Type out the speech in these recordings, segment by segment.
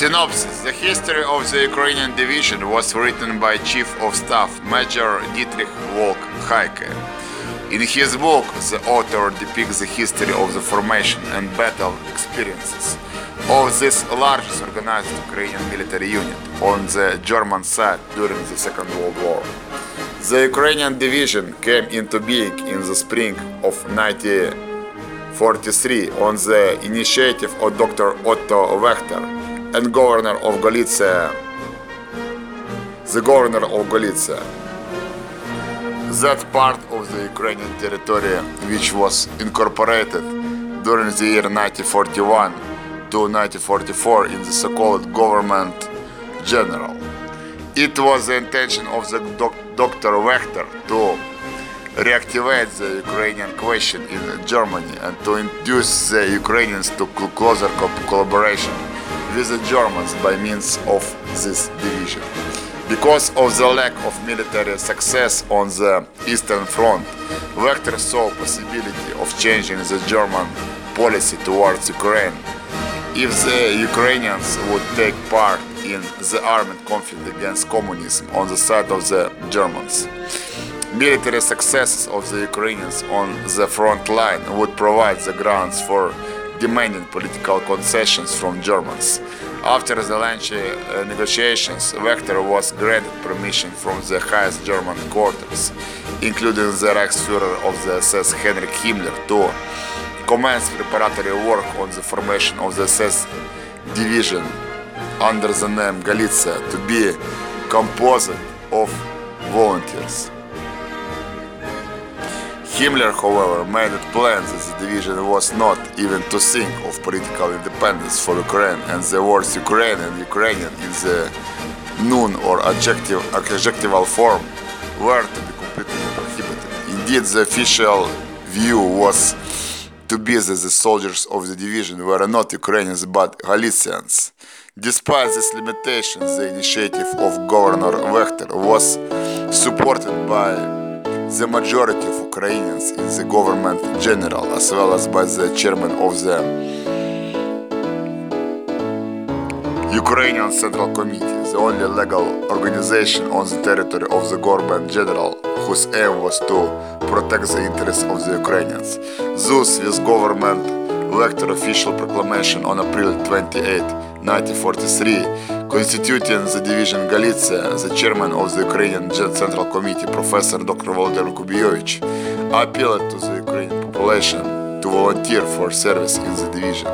Synopsis The history of the Ukrainian division was written by Chief of Staff Major Dietrich Volk Heike. In his book, the author depicts the history of the formation and battle experiences of this largest organized Ukrainian military unit on the German side during the Second World War. The Ukrainian division came into being in the spring of 1943 on the initiative of Dr. Otto Wächter and governor of Galicia, the governor of Galicia. That part of the Ukrainian territory which was incorporated during the year 1941 to 1944 in the so-called government general. It was the intention of the doc- Dr. Wächter to reactivate the Ukrainian question in Germany and to induce the Ukrainians to cl- closer co- collaboration with the Germans by means of this division. Because of the lack of military success on the Eastern Front, Wächter saw possibility of changing the German policy towards Ukraine if the Ukrainians would take part in the armed conflict against communism on the side of the Germans. Military successes of the Ukrainians on the front line would provide the grounds for demanding political concessions from Germans. After the lengthy uh, negotiations, Wächter was granted permission from the highest German quarters, including the Reichsfuhrer of the SS Heinrich Himmler, to commence preparatory work on the formation of the SS division under the name Galicia to be composed of volunteers. Himmler, however, made it plain that the division was not even to think of political independence for Ukraine, and the words Ukraine and Ukrainian in the noun or adjective, adjectival form were to be completely prohibited. Indeed, the official view was to be that the soldiers of the division were not Ukrainians but Galicians. Despite these limitations, the initiative of Governor Wächter was supported by the majority of Ukrainians in the government general, as well as by the chairman of the Ukrainian Central Committee, the only legal organization on the territory of the government general whose aim was to protect the interests of the Ukrainians. Thus, with government Wächter official proclamation on April 28, 1943, constituting the division Galicia, the chairman of the Ukrainian Central Committee, Professor Dr. Volodymyr Kubiyevich, appealed to the Ukrainian population to volunteer for service in the division.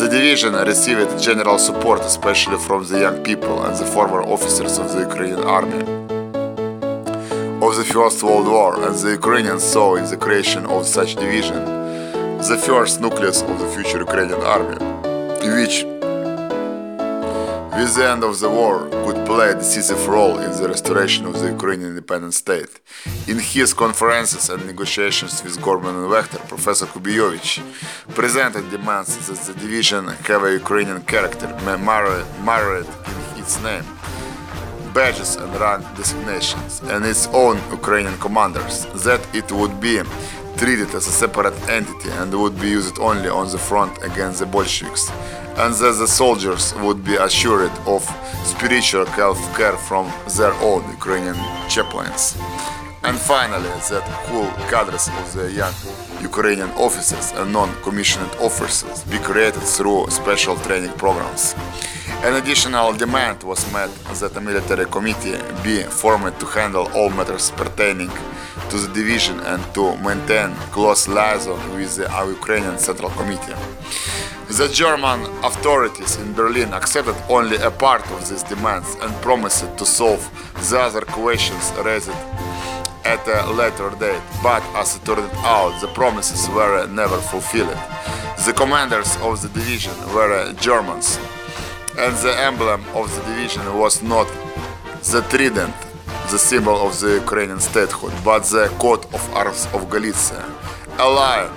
The division received general support, especially from the young people and the former officers of the Ukrainian army of the First World War, and the Ukrainians saw in the creation of such division the first nucleus of the future Ukrainian army, which, with the end of the war, could play a decisive role in the restoration of the Ukrainian independent state. In his conferences and negotiations with Gorman and Wächter, Professor Kubiyevich presented demands that the division have a Ukrainian character ma- married, married in its name badges and rank designations, and its own Ukrainian commanders, that it would be treated as a separate entity and would be used only on the front against the Bolsheviks, and that the soldiers would be assured of spiritual health care from their own Ukrainian chaplains. And finally, that cool cadres of the young Ukrainian officers and non-commissioned officers be created through special training programs. An additional demand was made that a military committee be formed to handle all matters pertaining to the division and to maintain close liaison with the uh, Ukrainian Central Committee. The German authorities in Berlin accepted only a part of these demands and promised to solve the other questions raised at a later date, but as it turned out, the promises were never fulfilled. The commanders of the division were Germans, and the emblem of the division was not the trident, the symbol of the Ukrainian statehood, but the coat of arms of Galicia, a lion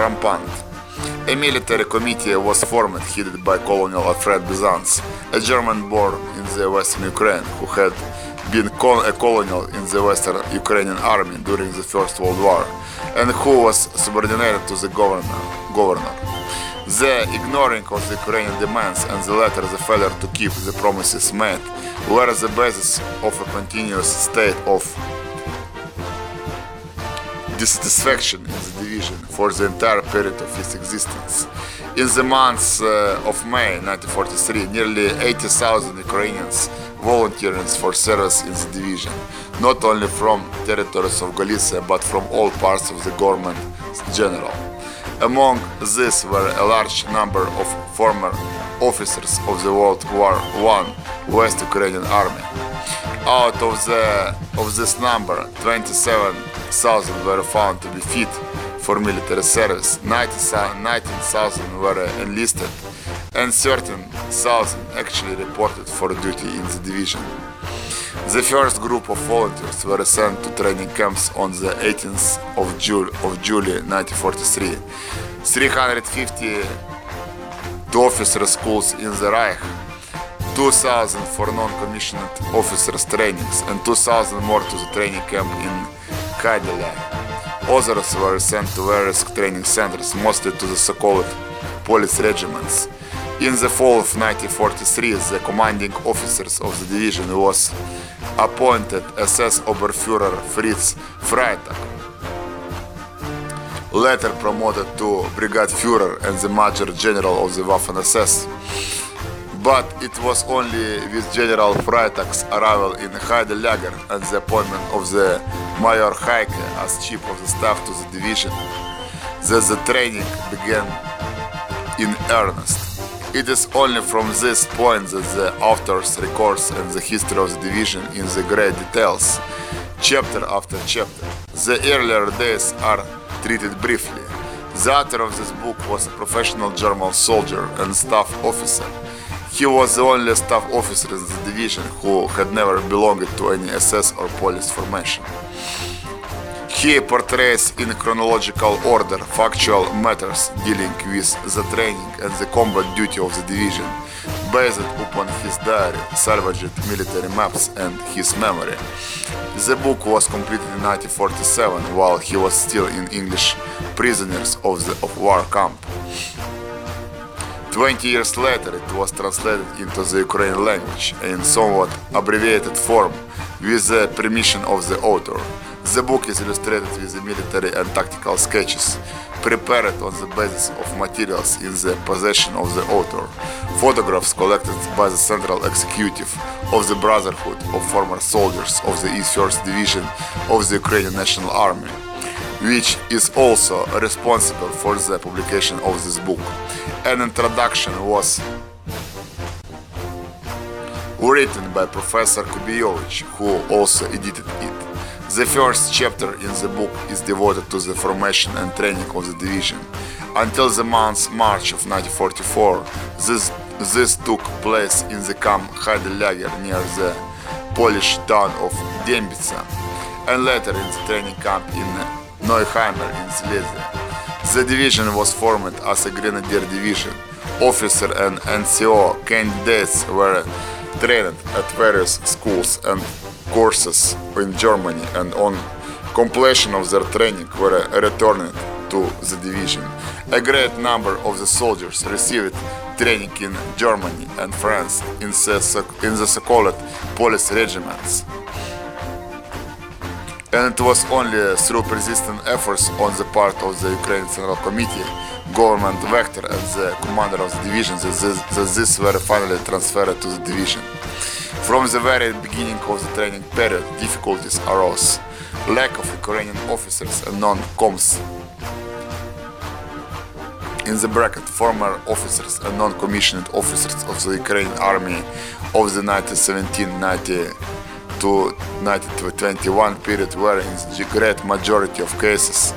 rampant. A military committee was formed headed by Colonel Alfred Bisanz, a German born in the western Ukraine who had been a colonel in the western Ukrainian army during the First World War and who was subordinated to the governor. governor. The ignoring of the Ukrainian demands and the latter the failure to keep the promises made were the basis of a continuous state of dissatisfaction in the division for the entire period of its existence. In the months uh, of May 1943, nearly 80,000 Ukrainians volunteered for service in the division, not only from territories of Galicia but from all parts of the government general. Among these were a large number of former officers of the World War I West Ukrainian Army. Out of the of this number, 27,000 were found to be fit for military service, 19,000 were enlisted, and 13,000 actually reported for duty in the division. The first group of volunteers were sent to training camps on the 18th of, Jul- of July 1943. 350 to officer schools in the Reich, 2,000 for non-commissioned officers trainings, and 2,000 more to the training camp in Others were sent to various training centers, mostly to the so-called police regiments. In the fall of 1943, the commanding officers of the division was appointed SS Oberfuhrer Fritz Freitag, later promoted to Brigade Führer and the Major General of the Waffen-SS. But it was only with General Freitag's arrival in Heidelager and the appointment of the Major Heike as chief of the staff to the division that the training began in earnest. It is only from this point that the authors records and the history of the division in the great details, chapter after chapter. The earlier days are treated briefly. The author of this book was a professional German soldier and staff officer. He was the only staff officer in the division who had never belonged to any SS or police formation. He portrays in chronological order factual matters dealing with the training and the combat duty of the division, based upon his diary, salvaged military maps, and his memory. The book was completed in 1947 while he was still in English prisoners of the of war camp. Twenty years later, it was translated into the Ukrainian language in somewhat abbreviated form with the permission of the author. The book is illustrated with the military and tactical sketches prepared on the basis of materials in the possession of the author, photographs collected by the Central Executive of the Brotherhood of Former Soldiers of the East 1st Division of the Ukrainian National Army, which is also responsible for the publication of this book. An introduction was written by Professor Kubiyovich, who also edited it. The first chapter in the book is devoted to the formation and training of the division. Until the month March of 1944, this, this took place in the camp Heidelager near the Polish town of Dębica, and later in the training camp in Neuhammer in Silesia. The division was formed as a grenadier division. Officer and NCO candidates were trained at various schools and courses in Germany and on completion of their training were returned to the division. A great number of the soldiers received training in Germany and France in the, so-called police regiments. And it was only through persistent efforts on the part of the Ukrainian Central Committee, government Wächter and the commander of the division that this, that this were finally transferred to the division. From the very beginning of the training period, difficulties arose. Lack of Ukrainian officers and non-coms. In the bracket, former officers and non-commissioned officers of the Ukrainian army of the 1917-90 to 1921 period were in the great majority of cases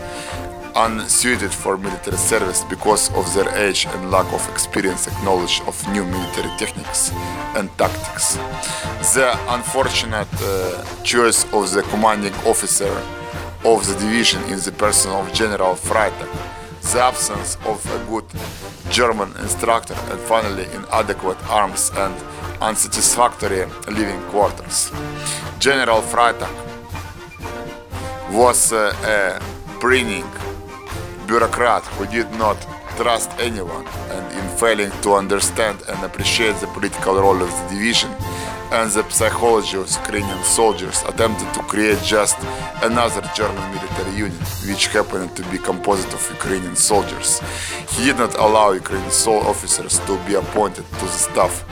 unsuited for military service because of their age and lack of experience and knowledge of new military techniques and tactics. The unfortunate uh, choice of the commanding officer of the division in the person of General Freitag, the absence of a good German instructor, and finally inadequate arms and unsatisfactory living quarters. General Freitag was uh, a preening bureaucrat who did not trust anyone, and in failing to understand and appreciate the political role of the division and the psychology of Ukrainian soldiers, attempted to create just another German military unit, which happened to be composed of Ukrainian soldiers. He did not allow Ukrainian officers to be appointed to the staff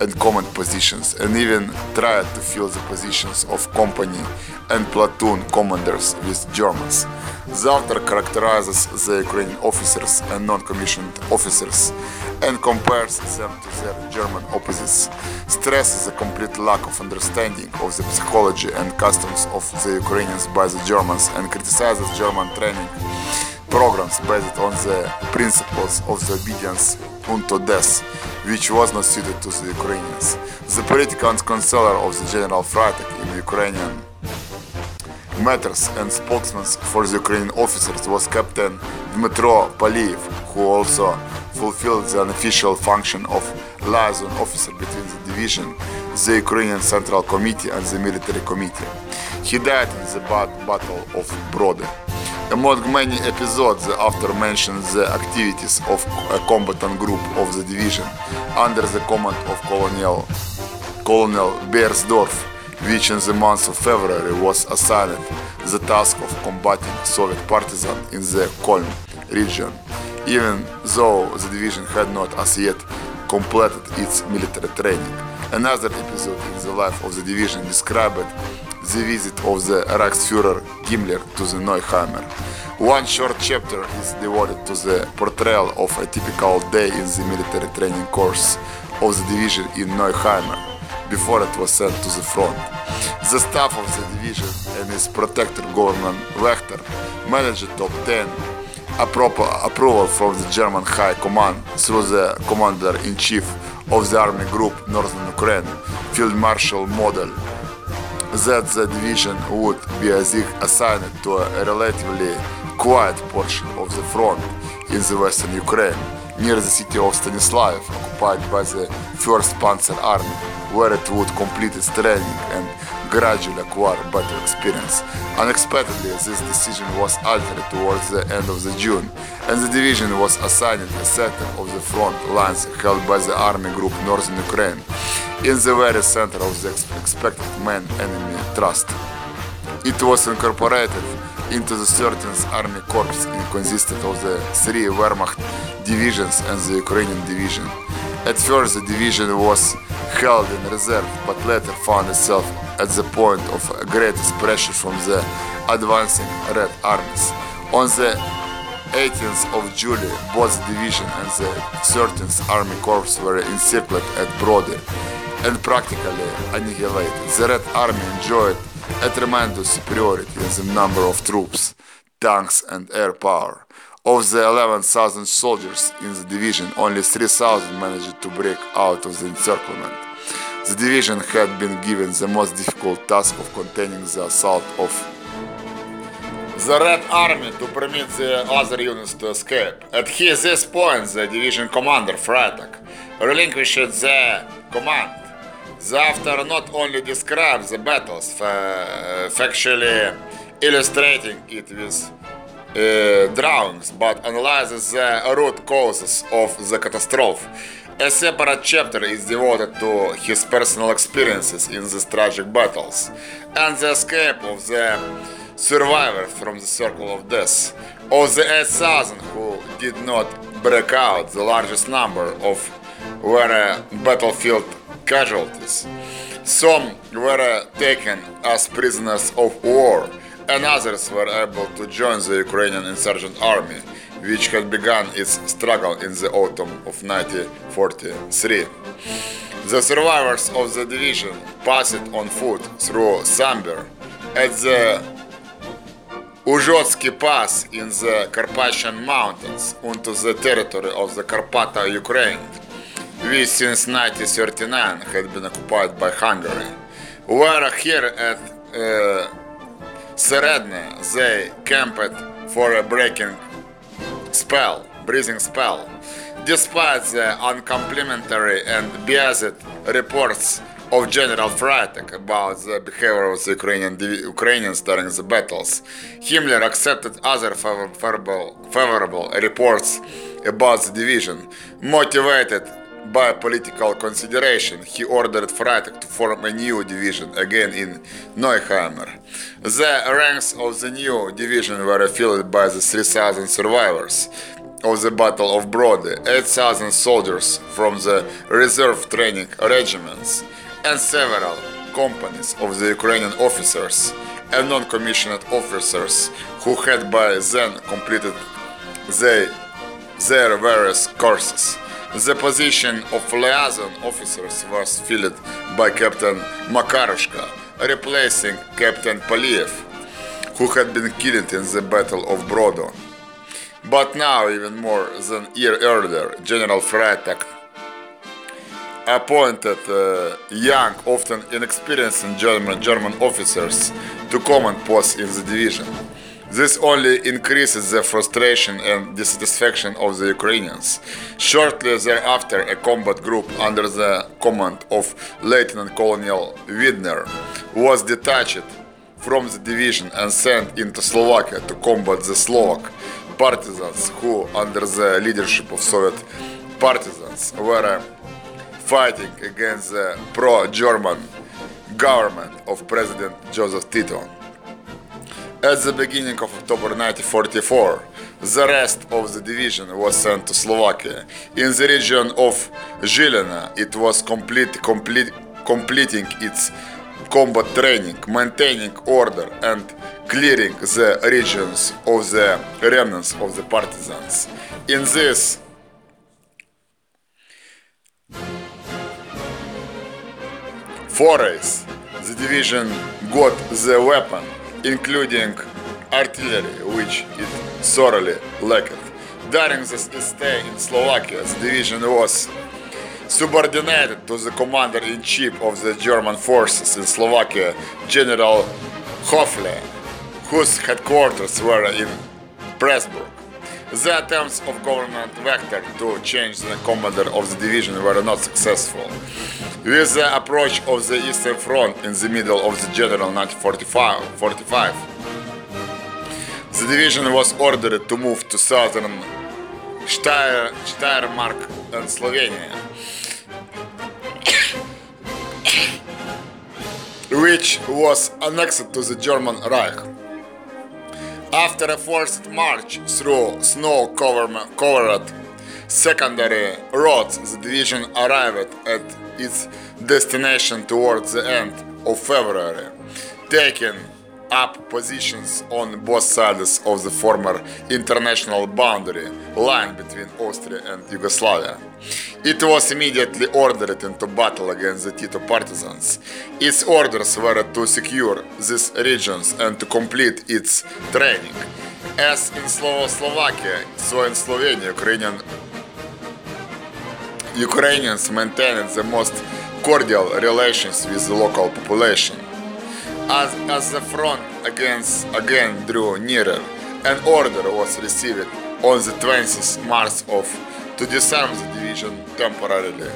and command positions, and even tried to fill the positions of company and platoon commanders with Germans. The author characterizes the Ukrainian officers and non-commissioned officers and compares them to their German opposites, stresses the complete lack of understanding of the psychology and customs of the Ukrainians by the Germans and criticizes German training programs based on the principles of the obedience unto death, which was not suited to the Ukrainians. The political counselor of the General Freitag in Ukrainian matters and spokesman for the Ukrainian officers was Captain Dmitro Paliev, who also fulfilled the unofficial function of liaison officer between the division, the Ukrainian Central Committee and the Military Committee. He died in the Battle of Brody. Among many episodes, the author mentions the activities of a combatant group of the division under the command of Colonel, Colonel Beersdorf, which in the month of February was assigned the task of combating Soviet partisans in the Kolm region, even though the division had not as yet completed its military training. Another episode in the life of the division described the visit of the Reichsfuhrer Himmler to the Neuhammer. One short chapter is devoted to the portrayal of a typical day in the military training course of the division in Neuhammer before it was sent to the front. The staff of the division and its protector government Wächter managed to obtain a proper approval from the German High Command through the Commander-in-Chief of the Army Group Northern Ukraine, Field Marshal Model, that the division would be assigned to a relatively quiet portion of the front in the western Ukraine, near the city of Stanislav, occupied by the 1st Panzer Army, where it would complete its training and gradually acquire better experience. Unexpectedly, this decision was altered towards the end of the June, and the division was assigned a center of the front lines held by the Army Group Northern Ukraine, in the very center of the expected main enemy trust. It was incorporated into the 13th Army Corps and consisted of the three Wehrmacht divisions and the Ukrainian division. At first, the division was held in reserve, but later found itself at the point of greatest pressure from the advancing Red Armies. On the 18th of July, both division and the 13th Army Corps were encircled at Brody and practically annihilated. The Red Army enjoyed a tremendous superiority in the number of troops, tanks, and air power. Of the 11,000 soldiers in the division, only 3,000 managed to break out of the encirclement. The division had been given the most difficult task of containing the assault of the Red Army to permit the other units to escape. At his, this point, the division commander, Freitag, relinquished the command. The author not only describes the battles, factually illustrating it with uh, drawings, but analyzes the root causes of the catastrophe. A separate chapter is devoted to his personal experiences in these tragic battles and the escape of the survivors from the circle of death. Of the 8,000 who did not break out, the largest number of were battlefield casualties. Some were taken as prisoners of war, and others were able to join the Ukrainian insurgent army, which had begun its struggle in the autumn of 1943. The survivors of the division passed on foot through Sambir at the Uzhotsky Pass in the Carpathian Mountains onto the territory of the Carpatha Ukraine, which since 1939 had been occupied by Hungary. Where here at uh, Seredne they camped for a breaking spell, breathing spell. Despite the uncomplimentary and biased reports of General Freitag about the behavior of the Ukrainian Ukrainians during the battles, Himmler accepted other favorable, favorable reports about the division. Motivated by political consideration, he ordered Freitag to form a new division, again in Neuhammer. The ranks of the new division were filled by the 3,000 survivors of the Battle of Brody, 8,000 soldiers from the reserve training regiments, and several companies of the Ukrainian officers and non-commissioned officers who had by then completed their various courses. The position of liaison officers was filled by Captain Makarushka, replacing Captain Paliev, who had been killed in the Battle of Brodo. But now, even more than a year earlier, General Freitag appointed uh, young, often inexperienced German, German officers to command posts in the division. This only increases the frustration and dissatisfaction of the Ukrainians. Shortly thereafter, a combat group under the command of Lieutenant Colonel Wildner was detached from the division and sent into Slovakia to combat the Slovak partisans who, under the leadership of Soviet partisans, were fighting against the pro-German government of President Joseph Tiso. At the beginning of October 1944, the rest of the division was sent to Slovakia. In the region of Zhilina, it was complete, complete, completing its combat training, maintaining order, and clearing the regions of the remnants of the partisans. In this forays, the division got the weapon, including artillery, which it sorely lacked. During this stay in Slovakia, the division was subordinated to the commander-in-chief of the German forces in Slovakia, General Höfle, whose headquarters were in Pressburg. The attempts of government Wächter to change the commander of the division were not successful. With the approach of the Eastern Front in the middle of the general 1945, the division was ordered to move to southern Steyr, Steiermark and Slovenia, which was annexed to the German Reich. After a forced march through snow-covered secondary roads, the division arrived at its destination towards the end of February, taking up positions on both sides of the former international boundary line between Austria and Yugoslavia. It was immediately ordered into battle against the Tito partisans. Its orders were to secure these regions and to complete its training. As in Slovakia, so in Slovenia, Ukrainian Ukrainians maintained the most cordial relations with the local population. As, as the front against, again drew nearer, an order was received on the 20th March of to disarm the division temporarily.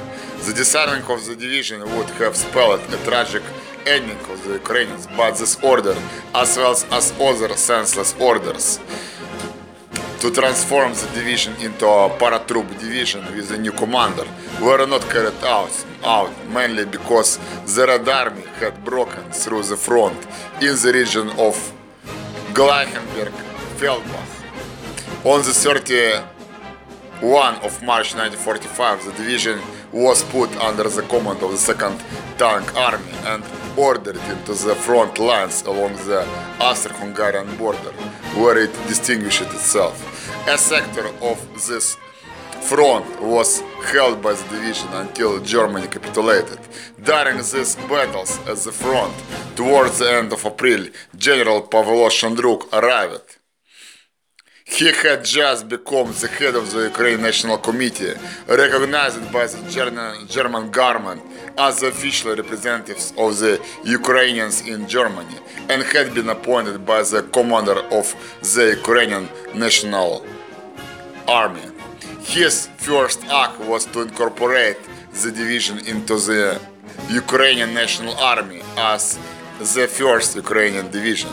The disarming of the division would have spelled a tragic ending of the Ukrainians, but this order, as well as other senseless orders, to transform the division into a paratroop division with a new commander were not carried out, out mainly because the Red Army had broken through the front in the region of Gleichenberg-Feldbach. On the 31 of March 1945, the division was put under the command of the 2nd Tank Army and ordered into the front lines along the Austro-Hungarian border, where it distinguished itself. A sector of this front was held by the division until Germany capitulated. During these battles at the front, towards the end of April, General Pavlo Shandruk arrived. He had just become the head of the Ukraine National Committee, recognized by the German government as the official representatives of the Ukrainians in Germany, and had been appointed by the commander of the Ukrainian National Army. His first act was to incorporate the division into the Ukrainian National Army as the first Ukrainian division.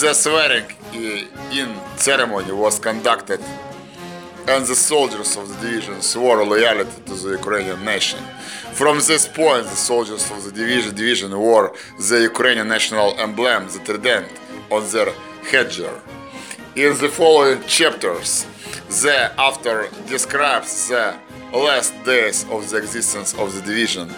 The swearing in ceremony was conducted and the soldiers of the division swore loyalty to the Ukrainian nation. From this point, the soldiers of the division, division wore the Ukrainian national emblem, the trident, on their headgear. In the following chapters, the author describes the last days of the existence of the division,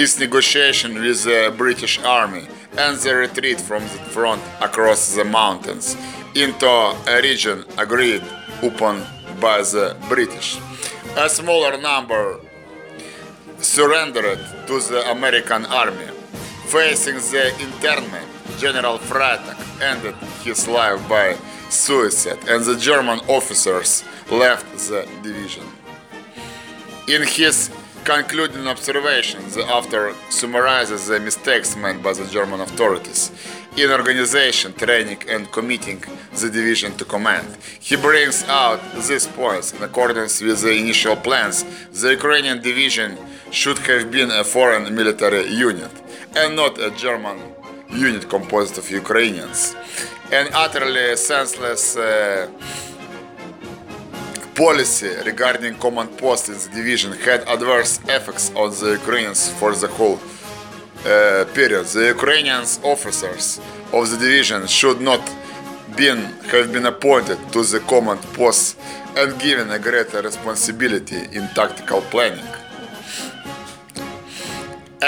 its negotiation with the British army, and the retreat from the front across the mountains into a region agreed upon by the British. A smaller number surrendered to the American army. Facing the internment, General Freitag ended his life by suicide, and the German officers left the division. In his concluding observation, the author summarizes the mistakes made by the German authorities in organization, training, and committing the division to command. He brings out these points in accordance with the initial plans. The Ukrainian division should have been a foreign military unit and not a German unit composed of Ukrainians. An utterly senseless uh, policy regarding command posts in the division had adverse effects on the Ukrainians for the whole uh, period. The Ukrainian officers of the division should not been, have been appointed to the command posts and given a greater responsibility in tactical planning.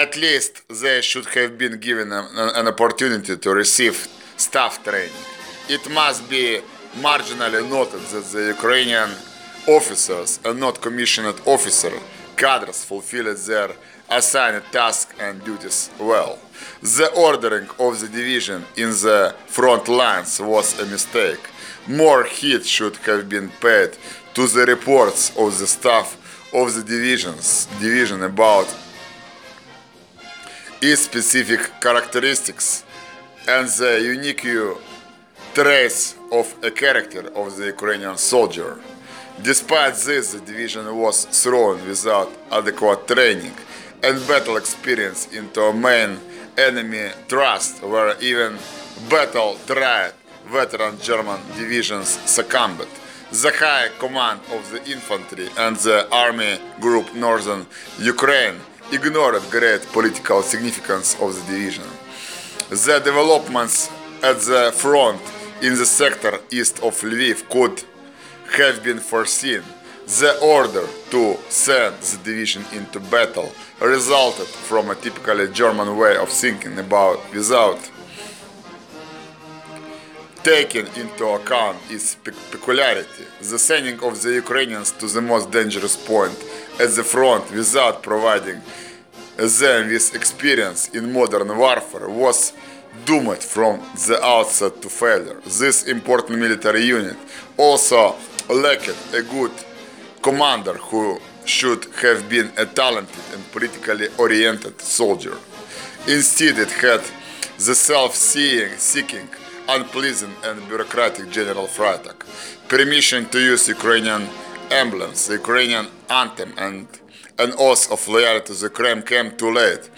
At least they should have been given an opportunity to receive staff training. It must be marginally noted that the Ukrainian officers and not commissioned officer cadres fulfilled their assigned tasks and duties well. The ordering of the division in the front lines was a mistake. More heed should have been paid to the reports of the staff of the divisions division about its specific characteristics and the unique traits of a character of the Ukrainian soldier. Despite this, the division was thrown without adequate training and battle experience into a main enemy trust, where even battle-tried veteran German divisions succumbed. The high command of the infantry and the army group Northern Ukraine ignored great political significance of the division. The developments at the front in the sector east of Lviv could have been foreseen. The order to send the division into battle resulted from a typically German way of thinking about without taking into account its peculiarity. The sending of the Ukrainians to the most dangerous point at the front without providing them with experience in modern warfare was doomed from the outset to failure. This important military unit also lacked a good commander who should have been a talented and politically oriented soldier. Instead, it had the self-seeing, seeking, unpleasant and bureaucratic General Freitag. Permission to use Ukrainian emblems, Ukrainian anthem, and an oath of loyalty to the Kremlin came too late.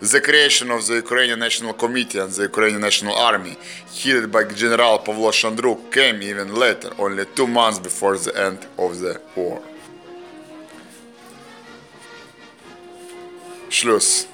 The creation of the Ukrainian National Committee and the Ukrainian National Army, headed by General Pavlo Shandruk, came even later, only two months before the end of the war. Schluss.